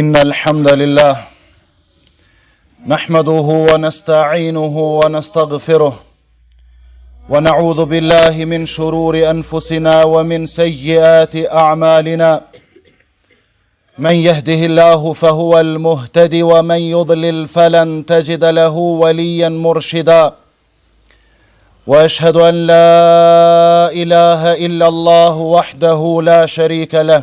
إن الحمد لله نحمده ونستعينه ونستغفره ونعوذ بالله من شرور أنفسنا ومن سيئات أعمالنا من يهده الله فهو المهتد ومن يضلل فلن تجد له وليا مرشدا واشهد ان لا اله الا الله وحده لا شريك له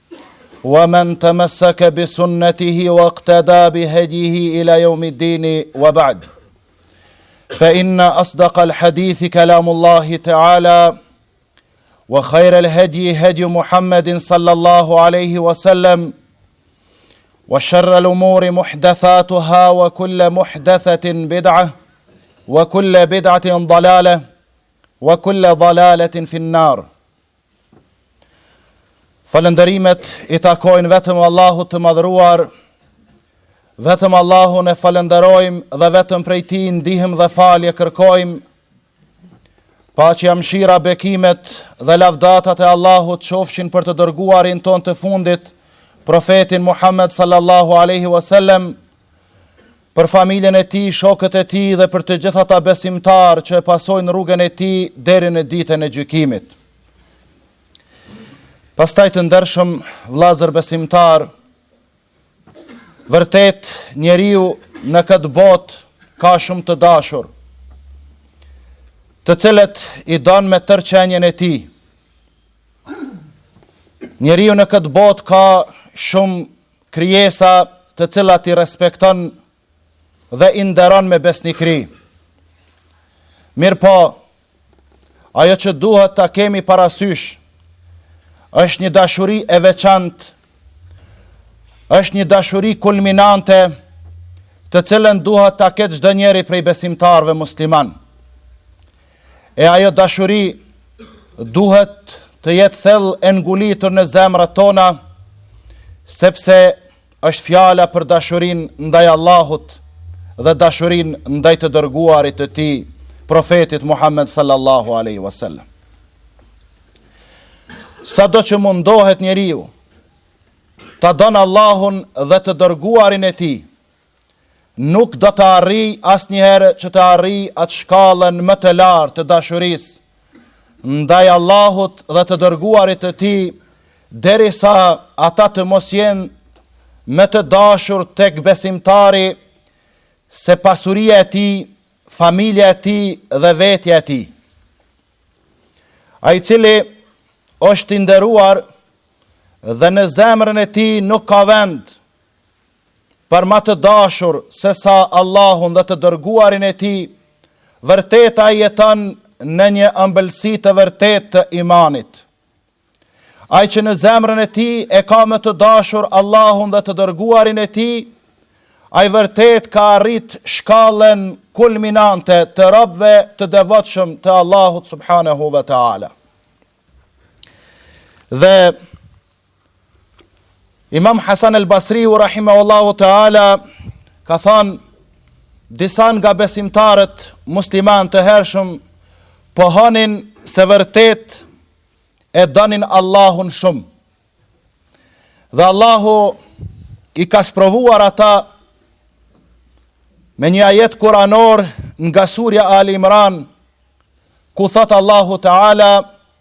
ومن تمسك بسنته واقتدى بهديه الى يوم الدين وبعد فإن أصدق الحديث كلام الله تعالى وخير الهدي هدي محمد صلى الله عليه وسلم وشر الأمور محدثاتها وكل محدثة بدعة وكل بدعة ضلالة وكل ضلالة في النار Falënderimet i takojnë vetëm Allahut të madhëruar, vetëm Allahun e falënderojmë dhe vetëm prej tij ndihmë dhe falje kërkojmë, paqja, mëshira bekimet dhe lavdatat e Allahut qofshin për të dërguarin tonë të fundit, profetin Muhammed sallallahu aleyhi wasallam, për familjen e tij, shokët e tij dhe për të gjithë ata besimtarë që e pasojnë rrugën e tij deri në ditën e gjykimit. Pastaj të ndershëm vëllazër besimtarë, vërtet njeriu në këtë botë ka shumë të dashur, të cilët i don me tërë qenien e tij. Njeriu në këtë botë ka shumë Krijesa të cilat i respekton dhe i nderon me besnikri. Mirëpo, ajo që duhet ta kemi parasysh, është një dashuri e veçantë, është një dashuri kulminante, të cilën duhet ta ketë çdo njëri prej besimtarëve musliman. E ajo dashuri duhet të jetë thellë e ngulitur në zemrat tona, sepse është fjala për dashurinë ndaj Allahut dhe dashurinë ndaj të dërguarit të tij, profetit Muhammed sallallahu aleyhi wasallam. Sado që mundohet njeriu, ta don Allahun dhe të dërguarin e tij, nuk do të arrijë asnjëherë që të arrijë atë shkallën më të lartë të dashurisë ndaj Allahut dhe të dërguarit të tij, derisa ata të mos jenë më të dashur tek besimtari se pasuria e tij, familja e tij dhe vetja e tij. Ai i cili është i nderuar dhe në zemrën e tij nuk ka vend për ma të dashur sesa Allahun dhe të dërguarin e tij, vërtet ai jeton në një ëmbëlsi të vërtetë të imanit. Ai që në zemrën e tij e ka më të dashur Allahun dhe të dërguarin e tij, ai vërtet ka arrit shkallën kulminante të robëve të devotshëm të Allahut subhanahu wa taala. Dhe Imam Hasan el Basri rahimehullahu taala, ka thanë, disa nga besimtarët musliman të hershëm, pohonin se vërtet e donin Allahun shumë. Dhe Allahu i ka sprovuar ata me një ajet kuranor nga surja Ali Imran, ku thotë Allahu taala,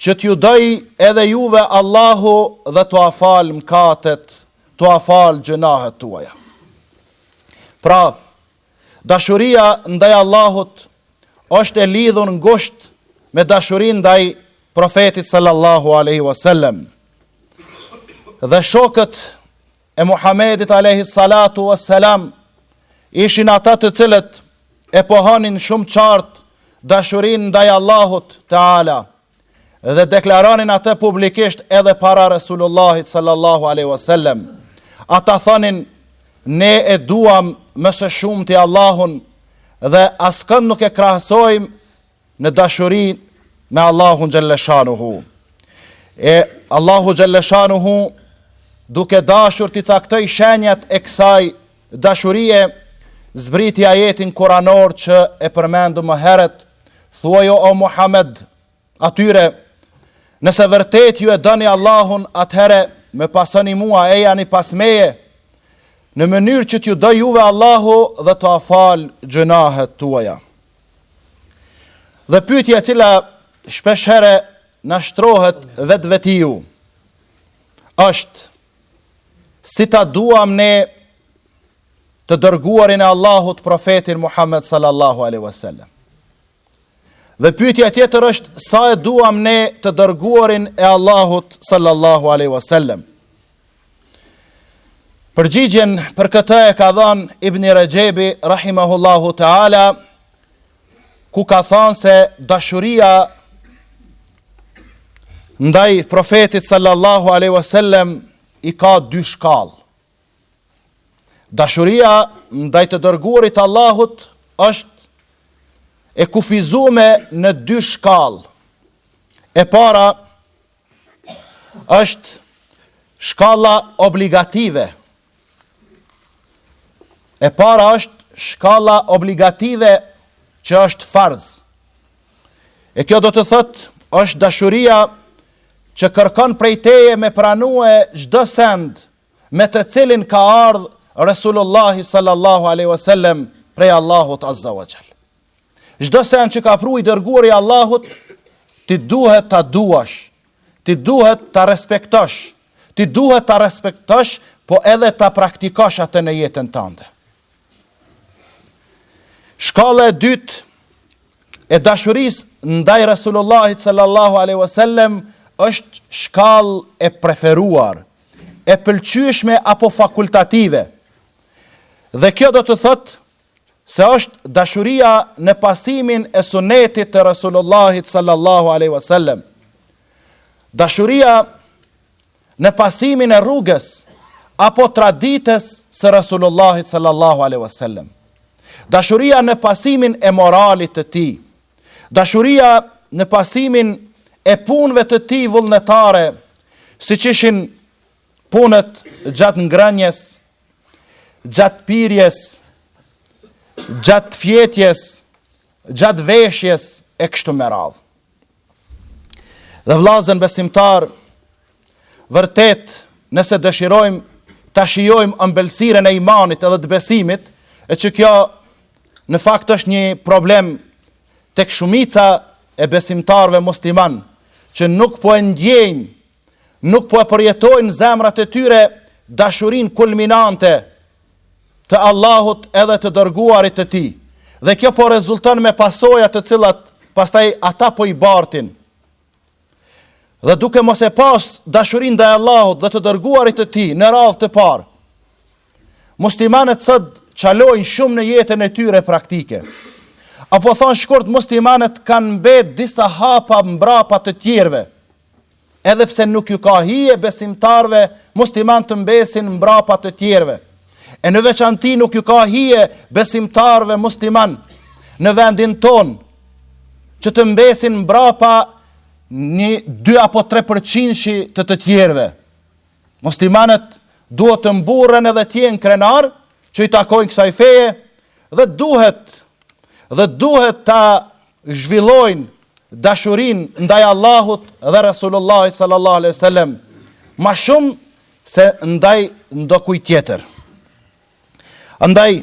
Që t'ju dojë edhe juve Allahu dhe t'ua falë mkatet, t'ua falë gjynahet tuaja. Pra, dashuria ndaj Allahut është e lidhur ngushtë me dashurinë ndaj Profetit sallallahu alaihi wasallam. Dhe shokët e Muhamedit alayhi salatu wassalam ishin ata të cilët e pohonin shumë qartë dashurinë ndaj Allahut teala dhe deklaronin atë publikisht edhe para Resulullahit sallallahu alaihi wasallam. Ata thonin ne e duam më së shumti Allahun dhe askënd nuk e krahasojmë në dashuri me Allahun xhelle shanuhu. E Allahu xhelle shanuhu duke dashur t'i caktojë shenjat e kësaj dashurie, zbriti ajetin kuranor që e përmendëm më herët, thuaju o Muhammed, atyre, nëse vërtet ju e doni Allahun atëherë, më pasoni mua ejani pas meje, në mënyrë që t'ju dojë juve Allahu dhe t'ua falë gjënahet tuaja. Dhe pyetja e cila shpeshherë na shtrohet vetvetiu është si ta duam ne të dërguarin e Allahut profetin Muhammed sallallahu alaihi wasallam. Dhe pyetja tjetër është sa e duam ne të dërguarin e Allahut sallallahu alaihi wasallam. Përgjigjen për këtë e ka dhanë Ibn Rexhebi rahimahullahu taala ku ka thanë se dashuria ndaj profetit sallallahu alaihi wasallam i ka dy shkallë. Dashuria ndaj të dërguarit të Allahut është e kufizume në dy shkallë. E para është shkalla obligative. E para është shkalla obligative që është farz. E kjo do të thotë është dashuria që kërkon prej teje me pranue çdo send me të cilin ka ardhë Resulullahi sallallahu aleyhi wasallam prej Allahut azza wa xhall. Çdo send që ka pru i dërguari i Allahut, ti duhet ta duash, ti duhet ta respektosh, ti duhet ta respektosh, po edhe ta praktikosh atë në jetën tande. Shkalla e dytë e dashurisë ndaj Rasulullahit sallallahu alaihi wasallam është shkallë e preferuar, e pëlqyeshme apo fakultative. Dhe kjo do të thotë se është dashuria në pasimin e sunetit të Resulullahit sallallahu aleyhi wasallam, dashuria në pasimin e rrugës apo traditës së Resulullahit sallallahu aleyhi wasallam, dashuria në pasimin e moralit të tij, dashuria në pasimin e punëve të tij vullnetare, siç ishin punët gjatë ngrënies, gjatë pirjes, gjatë fjetjes, gjatë veshjes e kështu me radhë. Dhe vëllazën besimtar, vërtet, nëse dëshirojmë ta shijojmë ëmbëlsirën e imanit edhe të besimit, e që kjo në fakt është një problem tek shumica e besimtarëve musliman, që nuk po e ndjejnë nuk po e përjetojnë zemrat e tyre dashurinë kulminante të Allahut edhe të dërguarit të tij. Dhe kjo po rezulton me pasoja të cilat pastaj ata po i bartin. Dhe duke mos e pas dashurinë ndaj Allahut dhe të dërguarit të tij në radhë të parë, muslimanët sot çalojnë shumë në jetën e tyre praktike. Apo thënë shkurt, muslimanët kanë mbet disa hapa mbrapa të tjerëve, edhe pse nuk ju ka hije besimtarëve musliman të mbesin mbrapa të tjerëve. E në veçanti nuk ju ka hije besimtarëve musliman në vendin tonë që të mbesin mbrapa një dy apo tre përqindshi të të tjerëve. Muslimanët duhet të mburren edhe të jenë krenarë që i takojnë kësaj feje dhe duhet dhe duhet ta zhvillojnë dashurinë ndaj Allahut dhe Resulullahit sallallahu alaihi wasallam ma shumë se ndaj ndokujt tjetër. Andaj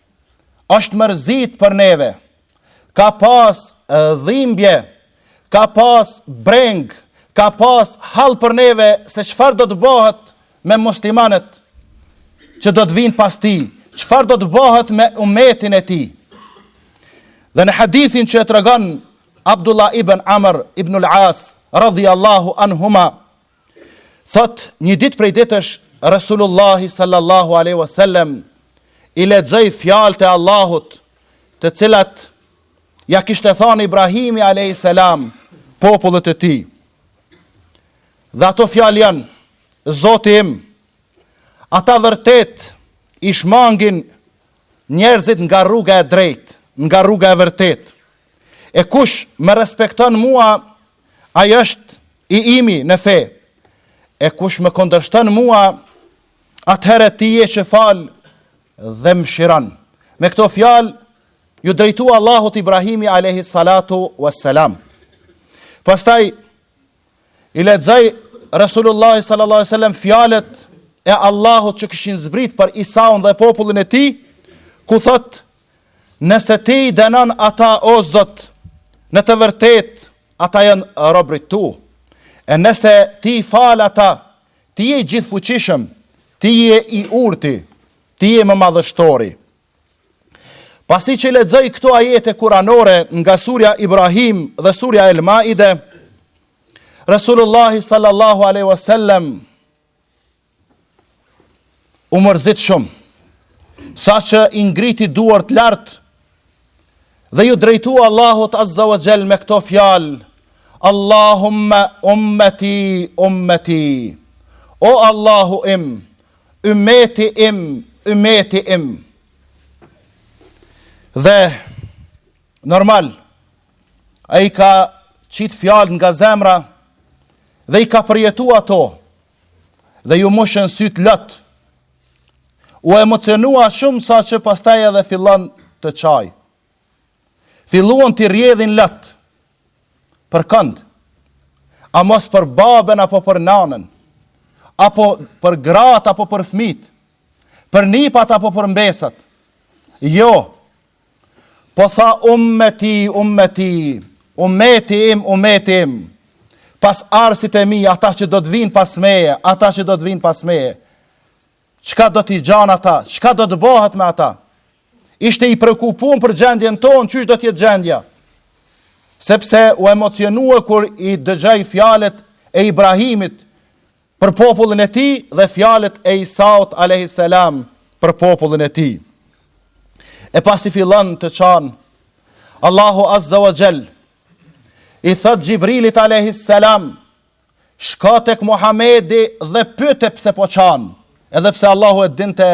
është mërzit për neve, ka pas dhimbje, ka pas brengë, ka pas hall për neve se çfarë do të bëhet me muslimanët që do të vinë pas tij, çfarë do të bëhet me umetin e tij. Dhe në hadithin që e tregon Abdullah ibn Amr ibn al-As, radhi Allahu anhuma, Thotë, një ditë prej ditësh, Resulullahi sallallahu aleyhi wa sallem, i lexoi fjalët e Allahut, të cilat ia kishte thënë Ibrahimi aleyhi salam, popullit të tij. Dhe ato fjalë janë, Zoti im, ata vërtet i shmangin njerëzit nga rruga e drejtë, nga rruga e vërtetë. E kush më respekton mua, Ai është i imi në fe. E kush më kundërshton mua, atëherë ti je që fal dhe mëshiron. Me këto fjalë iu drejtu Allahut Ibrahimi alayhi salatu wassalam. Pastaj i lexoi Resulullah sallallahu alaihi wasallam fjalët e Allahut që kishin zbrit për Isaun dhe popullin e tij, ku thot Nëse ti i dënon ata o Zot, në të vërtetë ata janë robrit tu. E nëse ti i fal ata, ti je i gjithfuqishëm, ti je i urti, ti je më madhështori. Pasi që i lexoi këto ajete kuranore nga surja Ibrahim dhe surja El Maide, Resulullah sallallahu alaihi wasallam u mërzit shumë, sa që i ngriti duart lart dhe iu drejtu Allahut Azza wa Gjell me këto fjalë, Allahumme ummeti ummeti, o Allahu im, ummeti im, ummeti im. Dhe, normal, ai i ka qitë fjalët nga zemra dhe i ka përjetu ato, dhe iu mbushën sytë lot. U emocionua shumë sa që pastaj edhe fillon të qajë. Filluan t'i rrjedhin lot. Për kënd, a mos për baben apo për nanën, apo për gratë apo për fmijtë, për nipat apo për mbesat. Jo, Po tha ummeti, ummeti, ummeti im, ummeti im, pasardhsit e mi, ata që do të vijnë pas meje, ata që do të vijnë pas meje, çka do t'i gjejë ata, çka do të bahet me ata, ishte i preokupum për gjendjen tonë, qysh do t'jetë gjendja, sepse u emocionua kur i dëgjoi fjalët e Ibrahimit, për popullin e tij dhe fjalët e Isaut alayhis salam për popullin e tij. E pasi fillon të qan Allahu azza wa jall i thot Xhibrilit alayhis salam shko tek Muhamedi dhe pyete pse po qan. Edhe pse Allahu e dinte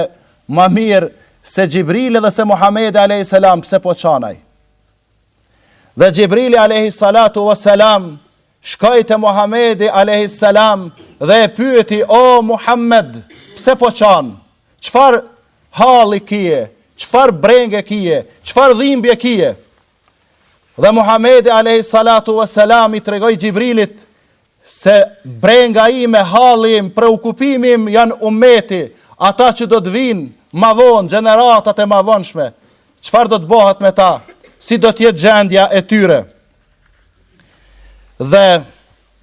ma mirë se Xhibrili edhe se Muhamedi alayhis salam pse po qan ai. Dhe Xhibrili alayhi salatu wa salam Shkoi te Muhamedi alejhi selam dhe e pyeti o Muhammed, pse po qan? Çfarë halli kije? Çfarë brenge kije? Çfarë dhimbje kije? Dhe Muhamedi alejhi salatu vesselam i tregoi Xhibrilit se brenga ime, halli im, preokupimi im janë ummeti, ata që do të vijnë ma vonë, gjeneratat e mavonshme, çfarë do të bahet me ta, si do të jetë gjendja e tyre. Dhe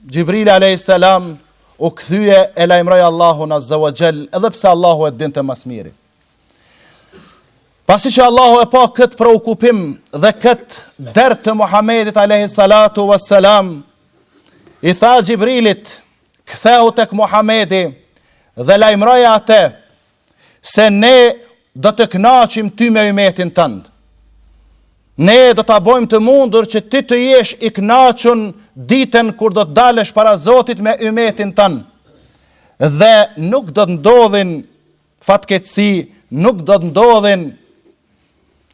Gjibril alayhis salam u kthye e lajmëroi Allahun azza wa jall, edhe pse Allahu e dinte ma s'miri. Pasi që Allahu e pa këtë preokupim dhe këtë dert të Muhamedit alayhis salatu was salam, i tha Gjibrilit, kthehu tek Muhamedi dhe lajmëroi atë se ne do të kënaqim ty me ymetin tënd. Ne do ta bëjmë të mundur që ti të jesh i kënaqur ditën kur do të dalësh para Zotit me ymetin tënd. Dhe nuk do të ndodhin fatkeqësi, nuk do të ndodhin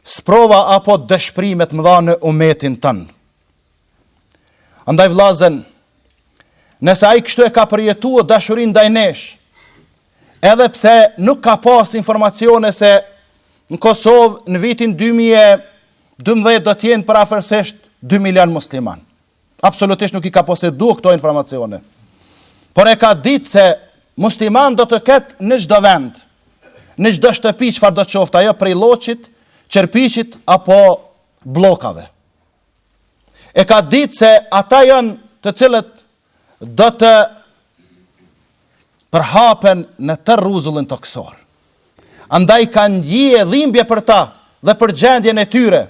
sprova apo dëshpërime të mëdha në umetin tënd. Andaj vllazen, nëse ai kështu e ka përjetuar dashurinë ndaj nesh, edhe pse nuk ka pas informacione se në Kosovë në vitin 2012 do të jenë përafërsisht 2 milion musliman. Absolutisht nuk i ka posedu këto informacione. Por e ka ditë se musliman do të ketë në çdo vend, në çdo shtëpi çfarëdo qoftë ajo prej lloçit, qerpiçit apo bllokave. e ka ditë se ata janë të cilët do të përhapen në tërë rruzullin tokësor. Andaj ka ndie dhimbje për ta dhe për gjendjen e tyre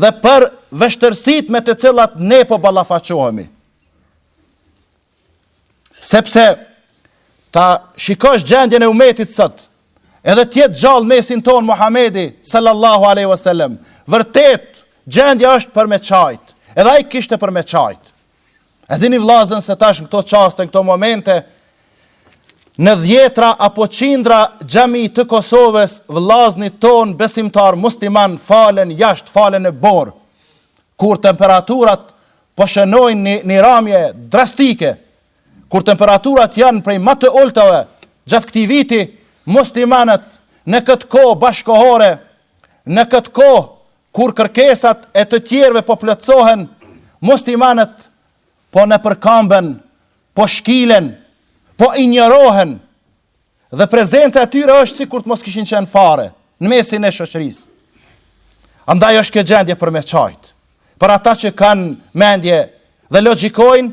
dhe për vështirësitë me të cilat ne po ballafaqohemi. Sepse ta shikosh gjendjen e umetit sot, edhe të jetë gjallë në mesin tonë Muhamedi sallallahu alaihi wasallam, vërtet gjendja është për me qajt. Edhe ai kishte për me qajt. E dini vllazën se tash në këto çaste, në këto momente në dhjetra apo qindra xhami të Kosovës, vllaznit tonë besimtar musliman falen jashtë, falen në borë. Kur temperaturat po shënojnë një, një ramje drastike, kur temperaturat janë prej ma të ultave gjatë këtij viti, muslimanët në këtë kohë bashkëkohore, në këtë kohë kur kërkesat e të tjerëve po plotësohen, muslimanët po nëpërkamben, po shkilen, po injorohen, dhe prezenca e tyre është sikur të mos kishin qenë fare në mesin e shoqërisë. Andaj është kjo gjendje për me qajtë, për ata që kanë mendje dhe logjikojnë,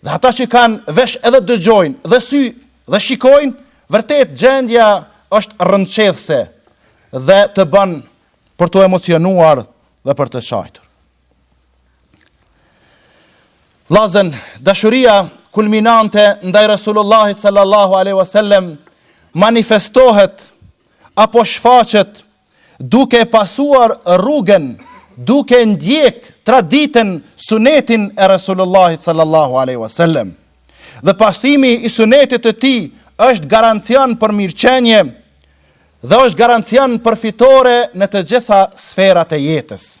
dhe ata që kanë vesh edhe dëgjojnë dhe sy dhe shikojnë, vërtet gjendja është rrënqethëse dhe të bën për t'u emocionuar dhe për të qajtur. Vllazën, dashuria kulminante ndaj Resulullahit sallallahu aleyhi wasallam manifestohet apo shfaqet duke e pasuar rrugën, duke ndjek traditën sunetin e Resulullahit sallallahu aleyhi wasallam. Dhe pasimi i sunetit të tij është garancion për mirëqenie dhe është garancion për fitore në të gjitha sferat e jetës.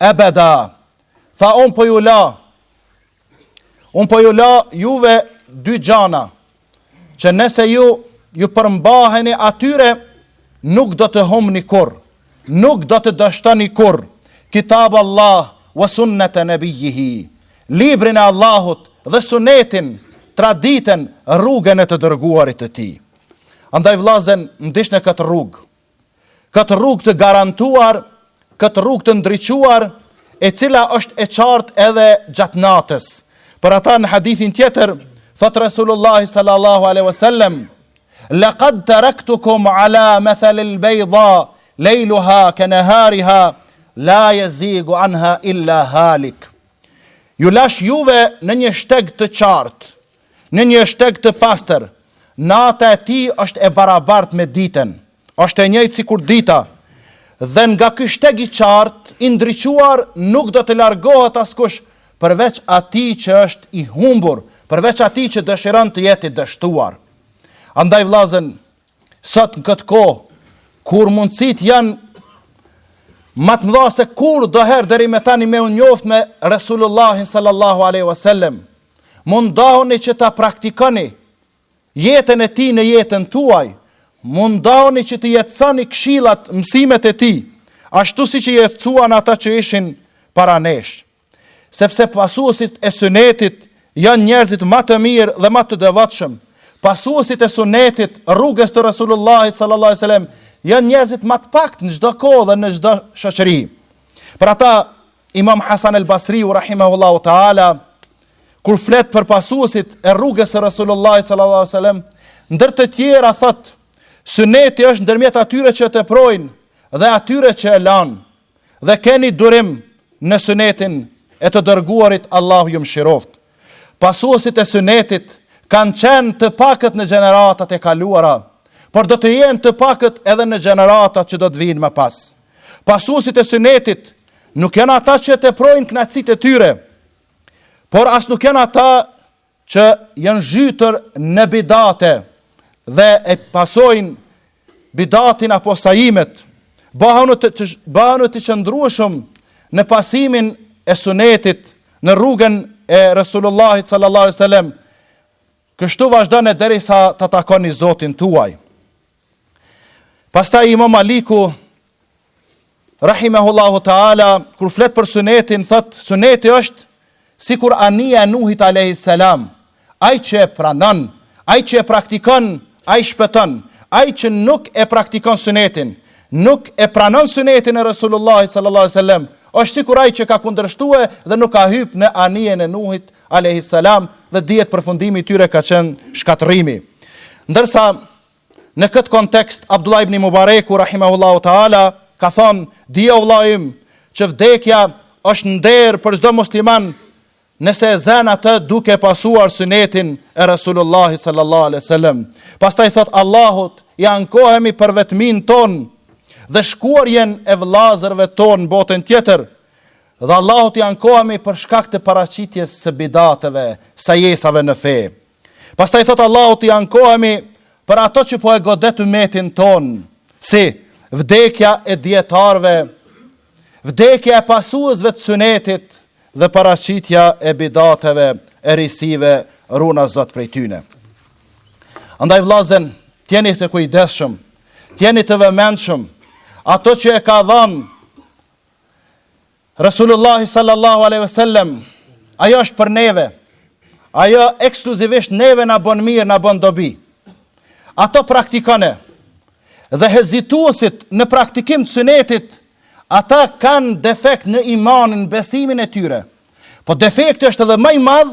Ebeda, tha unë po ju la, unë po ju la juve dy gjana, që nëse ju u përmbaheni atyre, nuk do të humni kurrë, nuk do të dështoni kurrë, kitaballah wa sunnete nebijjihi, librin e Allahut dhe sunetin, traditën, rrugën e të dërguarit të tij. Andaj vllazën, ndiqne këtë rrugë, këtë rrugë të garantuar, këtë rrugë të ndriçuar, e cila është e qartë edhe gjatë natës. Për ata në hadithin tjetër, thotë Resulullahi sallallahu alaihi wasallam, "Laqad taraktukum ala mathali al-bayda, layluha ka nahariha, la yazigu anha illa halik." Ju lash juve në një shteg të qartë. Në një shteg të pastër, nata e tij është e barabartë me ditën, është e njëjtë sikur dita, dhe nga ky shteg i qartë, i ndriçuar, nuk do të largohet askush, përveç atij që është i humbur, përveç atij që dëshiron të jetë i dështuar. Andaj vllazën, Sot në këtë kohë, kur mundësitë janë ma të mëdha se kurdoherë deri më tani me u njoftë me Resulullahin sallallahu aleyhi wasallem, mundohuni që ta praktikoni jetën e tij në jetën tuaj, mundohuni që t'i jetësoni këshillat, mësimet e tij, ashtu siç i jetësuan ata që ishin para nesh. Sepse pasuesit e Sunetit janë njerëzit ma të mirë dhe ma të devotshëm. Pasuesit e Sunetit, rrugës të Resulullahit sallallahu alaihi wasallam, janë njerëzit ma të paktë në çdo kohë dhe në çdo shoqëri. Për ata Imam Hasan al-Basriu rahimahullahu taala kur flet për pasuesit e rrugës së Resulullahit sallallahu alaihi wasallam, ndër të tjera thotë, Suneti është ndërmjet atyre që e teprojnë dhe atyre që e lanë. dhe keni durim në sunetin e të dërguarit Allahu ju mëshiroftë. Pasuesit e sunetit kanë qenë të paktë në gjeneratat e kaluara, por do të jenë të paktë edhe në gjeneratat që do të vijnë më pas. Pasuesit e sunetit nuk janë ata që i teprojnë kënaqësitë e tyre, por as nuk janë ata që janë zhytur në bidate dhe e pasojnë bidatin apo sajimet, bëhanu të, të, bëhanu të qëndrueshëm në pasimin e sunetit, në rrugën e Resulullahit sallallahu alaihi wasallam. Kështu vazhdone derisa ta takoni Zotin tuaj. Pastaj Imam Maliku rahimehullahu taala kur flet për sunetin thotë suneti është sikur anija e Nuhit alayhis salam ai që e pranon ai që e praktikon ai shpëton ai që nuk e praktikon sunetin nuk e pranon sunetin e Resulullahit sallallahu alaihi wasallam është sikur ai që ka kundërshtue dhe nuk ka hyp në anijen e Nuhit alayhis salam dhe dihet përfundimi i tyre ka qenë shkatërrimi ndërsa Në këtë kontekst, Abdullah ibn Mubareku, rahimehullahu ta'ala, ka thënë, Dije o vëlla im, që vdekja është nder për çdo musliman nëse e zën atë duke pasuar sunetin e Resulullahit sallallahu alaihi wasallam. Pastaj thotë Allahut i ankohemi për vetminë tonë dhe shkuarjen e vëllazërve tonë në botën tjetër. Dhe Allahut i ankohemi për shkak të paraqitjes së bidateve, sajesave në fe. Pastaj thotë Allahut i ankohemi për atë që po e godet umetin tonë, si vdekja e dijetarëve, vdekja e pasuesve të synetit dhe paraqitja e bidateve e risive runa Zot prej tyne. Andaj vllazën, të jeni të kujdesshëm, të jeni të vëmendshëm, ato që e ka dhanë Resulullahi sallallahu alaihi wasallam, ajo është për neve. Ajo ekskluzivisht neve na bën mirë, na bën dobi. Ato praktikone dhe hezituesit në praktikim të sunetit, ata kanë defekt në imanin, besimin e tyre. Po defekti është edhe më i madh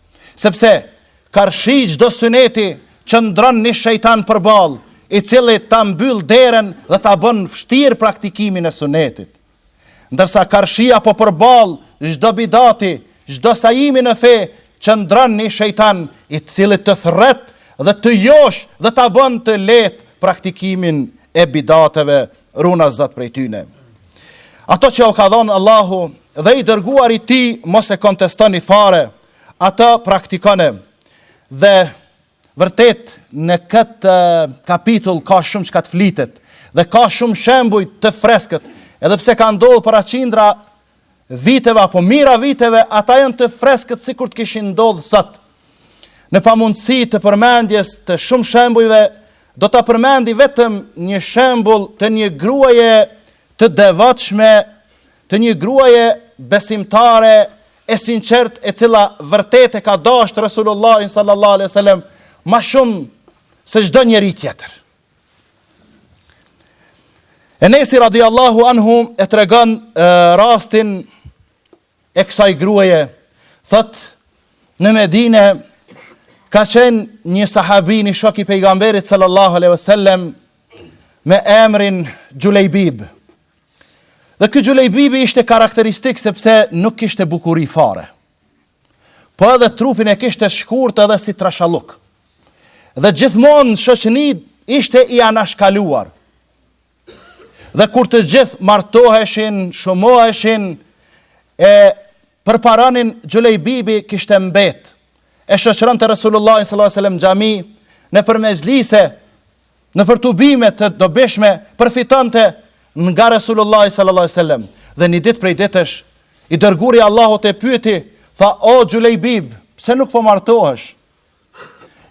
Sepse, karshi çdo syneti, qëndron një shejtan përballë, i cili ta mbyll derën dhe ta bën vështirë praktikimin e sunetit. Ndërsa karshi apo përballë çdo bidati, çdo sajimi në fe, qëndron një shejtan, i cili të thërret dhe të josh dhe ta bën të lehtë praktikimin e bidateve Runa Zot prej tyne. Ato që u ka dhënë Allahu dhe i dërguari i tij mos e kontestoni fare, ato praktikone dhe vërtet në këtë kapitull ka shumë çka të flitet dhe ka shumë shembuj të freskët edhe pse ka ndodhë para qindra viteve apo mijëra viteve, ata janë të freskët sikur të kishin ndodh sot. Në pamundësi të përmendjes të shumë shembujve, do ta përmendi vetëm një shembull të një gruaje të devotshme, të një gruaje besimtare e sinqertë e cila vërtet e ka dashtë Resulullahin sallallahu alaihi wasallam ma shumë se çdo njeri tjetër. Enesi radiallahu anhu e tregon rastin e kësaj gruaje. Thotë, në Medine, ka qenë një sahabi, një shok i pejgamberit sallallahu aleyhi sallem, me emrin Xhulejbib. Dhe ky Xhulejbibi ishte karakteristik sepse nuk kishte bukuri fare. Po edhe trupin e kishte të shkurt edhe si trashalluk. Dhe gjithmonë n'shoqni ishte i anashkaluar. Dhe kur të gjithë martoheshin, shumoheshin, e përparonin, Xhulejbibi kishte mbet, e shoqëronte Resulullahin sallallahu alaihi wasallam n'xhami, nëpër mexhlise, nëpër tubime të dobishme përfitonte nga Resulullahi sallallahu alaihi wasallam. Dhe një ditë prej ditësh i dërguari i Allahut e pyeti, tha o Xhulejbib, pse nuk po martohesh?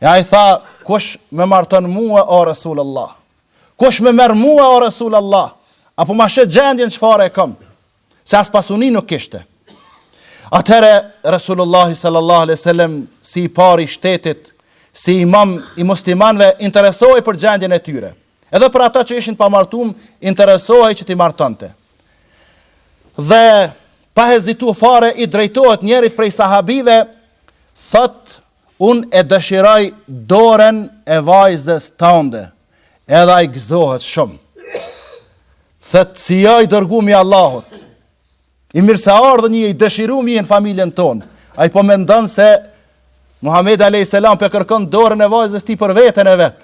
E ai tha, kush me marton mua o Resulullah? Kush më merr mua o Resulullah? A po ma sheh gjendjen çfarë e kom? se as pasuni nuk kishte. Atëherë Resulullah sallallahu alaihi wasallam si i pari i shtetit, si imam i muslimanëve interesohej për gjendjen e tyre. Edhe për ata që ishin pa martum, interesohej që t'i martonte. Dhe pa hezitu fare i drejtohet njërit prej sahabive, thotë Unë e dëshiroj dorën e vajzës tande, edhe ai gëzohet shumë. Thotë si jo, i dërgumi i Allahut. I mirëseardhun je, i dëshirumi në familjen tonë. Ai po mendon se Muhamedi a.s. po e kërkon dorën e vajzës tij për veten e vet.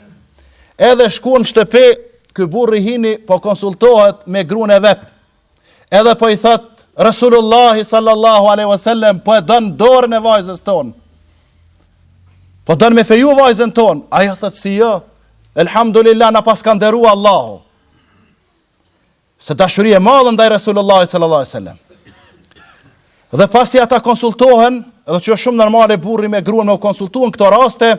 Edhe shkon n'shtëpi, ky burri hini po konsultohet me grun e vet. Edhe po i thotë Resulullah sallallahu alaihi wasallam po e don dorën e vajzës tonë. Po don me feju vajzën tonë. Ajo thotë si jo. Elhamdulillah na paska nderu Allahu. Se dashuri e madhe ndaj Resulullah sallallahu alaihi wasallam. Dhe pasi ata konsultohen, edhe që është shumë normale burri me gruan me u konsultu n'këto raste,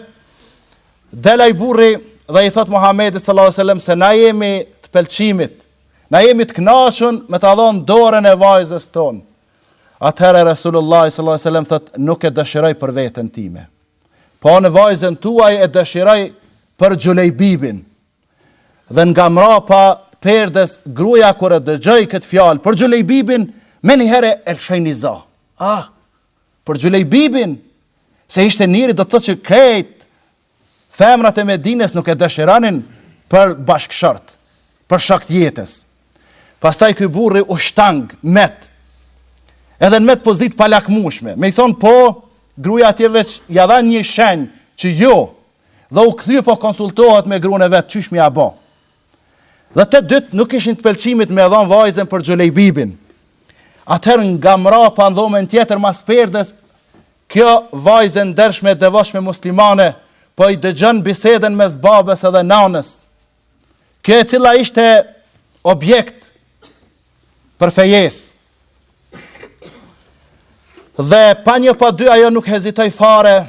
del ai burri dhe i thotë Muhamedit sallallahu alaihi wasallam se na jemi të pëlqimit, Na jemi të kënaqur me ta dhon dorën e vajzës tonë. Atëherë Resulullah sallallahu alaihi wasallam thotë, nuk e dëshiroj për veten time. Po ne vajzën tuaj e dëshiroj për Xhulejbibin. Dhe nga mrapa perdes gruaja kur e dëgjoi këtë fjalë për Xhulejbibin, menjëherë e lëshoi një zë. Ah, për Xhulejbibin, se ishte njeri do të thotë që krejt Femrat e Medines nuk e dëshiranin për bashkëshort, për shok të jetës. Pastaj ky burri u shtang met. Edhe met n'pozitë t'palakmushme. Me i thon po, gruaja atje veç ia dha një shenjë që jo. Dhe u kthye po konsultohet me gruan e vet qysh me ia bo. Dhe të dytë nuk ishin të pëlqimit me e dhon vajzën për Xhulejbibin. Atëherë nga mrapa n'dhomën tjetër mas perdes Kjo vajzë e ndershme e devotshme muslimane po e dëgjon bisedën mes babës edhe nanës. Kjo e cila ishte objekt për fejesë. Dhe pa një pa dy ajo nuk hezitoi fare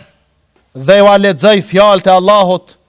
dhe jua lexoi fjalët e Allahut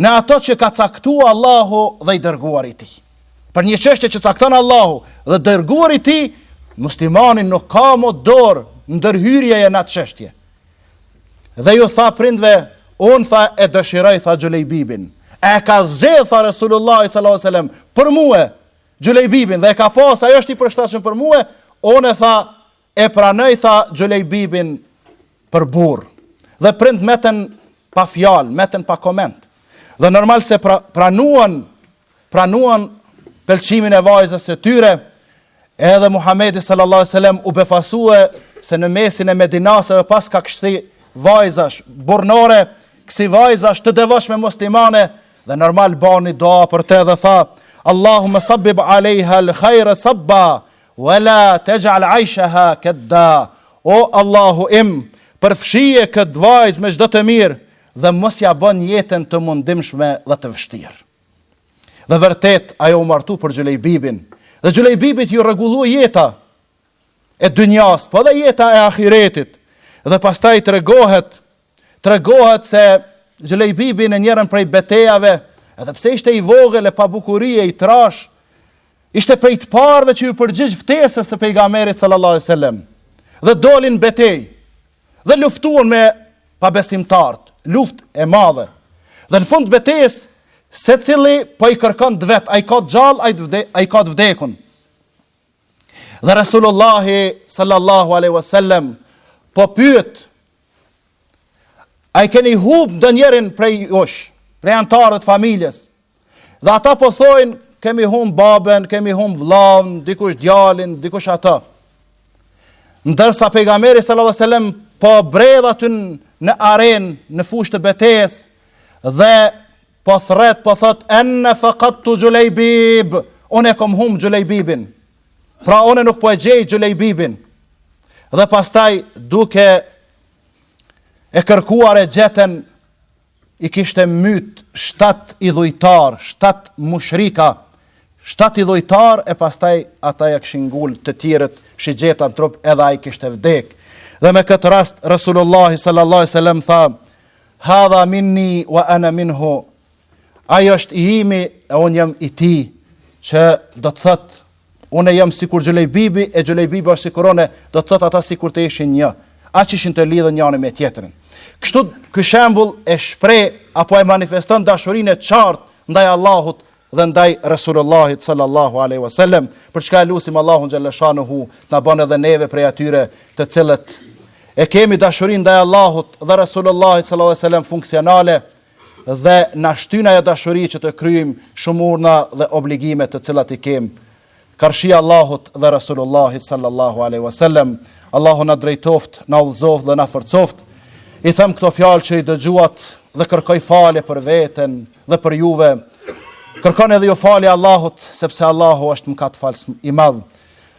në ato që ka caktu Allahu dhe i dërguar i tij. Për një çështje që cakton Allahu dhe dërguar i tij, muslimani nuk ka më dorë ndërhyrjeje në atë çështje. Dhe ju tha prindve, unë tha e dëshiroj, tha Xhulejbibin, e ka zgjedhë, tha Resulullahi sallallahu sallam, për mue, Xhulejbibin, dhe e ka pa se ai është i përshtatshëm për mue, unë e tha, E pranoj tha Xhulejbibin për burrë dhe prindët metën pa fjalë, metën pa koment. Dhe normal se pra, pranuan pranuan pëlqimin e vajzës së tyre, edhe Muhamedi sallallahu alaihi wasallam u befasua se në mesin e Medinaseve paska kësi vajzash burrnore, kësi vajzash të devotshme muslimane dhe normal bani dua për të dhe tha Allahumma sabbib alaiha al-khaira sabba Wa la taj'al 'ayshaha kadda, O Allahu im, përfshije këtë vajzë me çdo të mirë dhe mos ia bën jetën të mundimshme dhe të vështirë. Dhe vërtet, ajo u martu për Xhulejbibin, dhe Xhulejbibit iu rregullu jeta e dynjasë, po dhe jeta e ahiretit. Dhe pastaj tregohet Tregohet se Xhulejbibi në njërën prej betejave, edhe pse ishte i vogël e pa bukuri e i trashë, ishte prej të parëve që ju përgjigj ftesës së Pejgamberit sallallahu alejhi ve selem dhe doli në betejë dhe luftuan me pabesimtarët, luftë e madhe. Dhe në fund të betejës, secili po i kërkon të vetët, a i ka të gjallë, a i ka të vdekun. Dhe Resulullah sallallahu alejhi ve selem po pyet A i keni hum ndonjerin prej jush, prej antarëve t familjes, dhe ata po thojnë, kemi hum baben, kemi hum vllavn, dikush djalin, dikush ata. Ndërsa pejgamberi sallallahu alajhi wasallam po bredh aty në arenë, në fushë të betejës dhe po thrret, po thot ene fekadtu Xhulejbib, unë e kom hum Xhulejbibin. Pra unë nuk po e gjej Xhulejbibin. Dhe pastaj duke e kërkuar e gjeten i kishte myt shtat idhujtar, shtat mushrika, shtat idhujtar e pastaj ata ja kishin ngul të tjerët shigjetat n trup edhe ai kishte vdek. Dhe me këtë rast Resulullah sallallahu alaihi wasallam tha: "Hadha minni wa ana minhu." Ai është i imi e unë jam i tij, që do të thotë, unë jam sikur Xhulejbibi, e Xhulejbibi është sikur unë, do të thotë ata sikur të ishin një, aq ishin të lidhun njani me tjetrin. Kështu ky shembull e shpreh, apo e manifeston dashurin e qartë, ndaj Allahut dhe ndaj Resulullahit sallallahu aleyhi wasallam, për çka e lusim Allahun xhelle shanuhu, të na bon edhe neve prej atyre të cilët e kemi dashurin ndaj Allahut dhe Resulullahit sallallahu aleyhi wasallam funksionale, dhe na shtyn ajo dashuri që të kryejmë shumë urdhna dhe obligime të cilat i kemë karshi Allahut dhe Rasulullahit sallallahu alaihi wasallam. Allahu na drejtoft, na udhëzoft dhe na forcoft. I them këto fjalë që i dëgjuat dhe kërkoj falje për veten dhe për juve. Kërkoni edhe ju falje Allahut, sepse Allahu është mëkatfals i madh.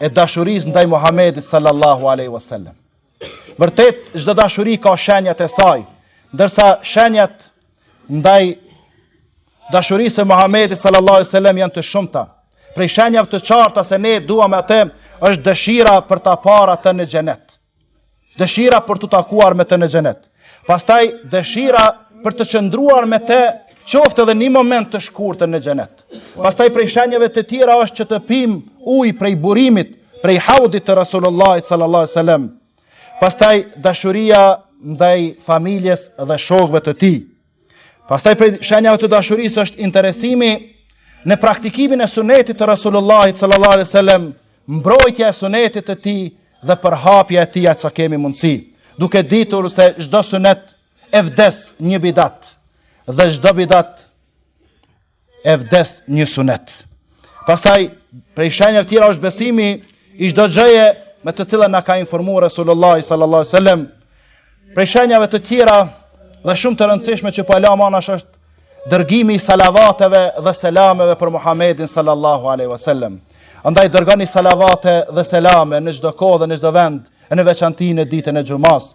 e dashurisë ndaj Muhamedit sallallahu alaihi wasallam. Vërtet çdo dashuri ka shenjat e saj, ndërsa shenjat ndaj dashurisë së Muhamedit sallallahu alaihi wasallam janë të shumta. Prej shenjave të qarta se ne duam atë është dëshira për ta parë atë në xhenet. Dëshira për t'u takuar me të në xhenet. Pastaj dëshira për të qëndruar me të qoftë edhe një moment të shkurtër në xhenet. Pastaj prej shenjave të tjera është që të pim ujë prej burimit, prej haudit të Rasulullahit sallallahu alaihi wasallam. Pastaj dashuria ndaj familjes dhe shokëve të tij. Pastaj prej shenjave të dashurisë është interesimi në praktikimin e sunetit të Rasulullahit sallallahu alaihi wasallam, mbrojtja e sunetit të tij dhe përhapja e tij aq sa kemi mundësi, duke ditur se çdo sunet e vdes një bidat dhe çdo bidat e vdes një sunet. Pastaj, prej shenjave t tjera është besimi i çdo gjëje me të cilën na ka informuar Resulullah sallallahu alaihi wasallam. Prej shenjave të tjera dhe shumë të rëndësishme që po e lam anash është dërgimi i salavateve dhe selameve për Muhamedin sallallahu alaihi wasallam. Andaj dërgoni salavate dhe selame në çdo kohë dhe në çdo vend, e në veçanti në ditën e xhumas.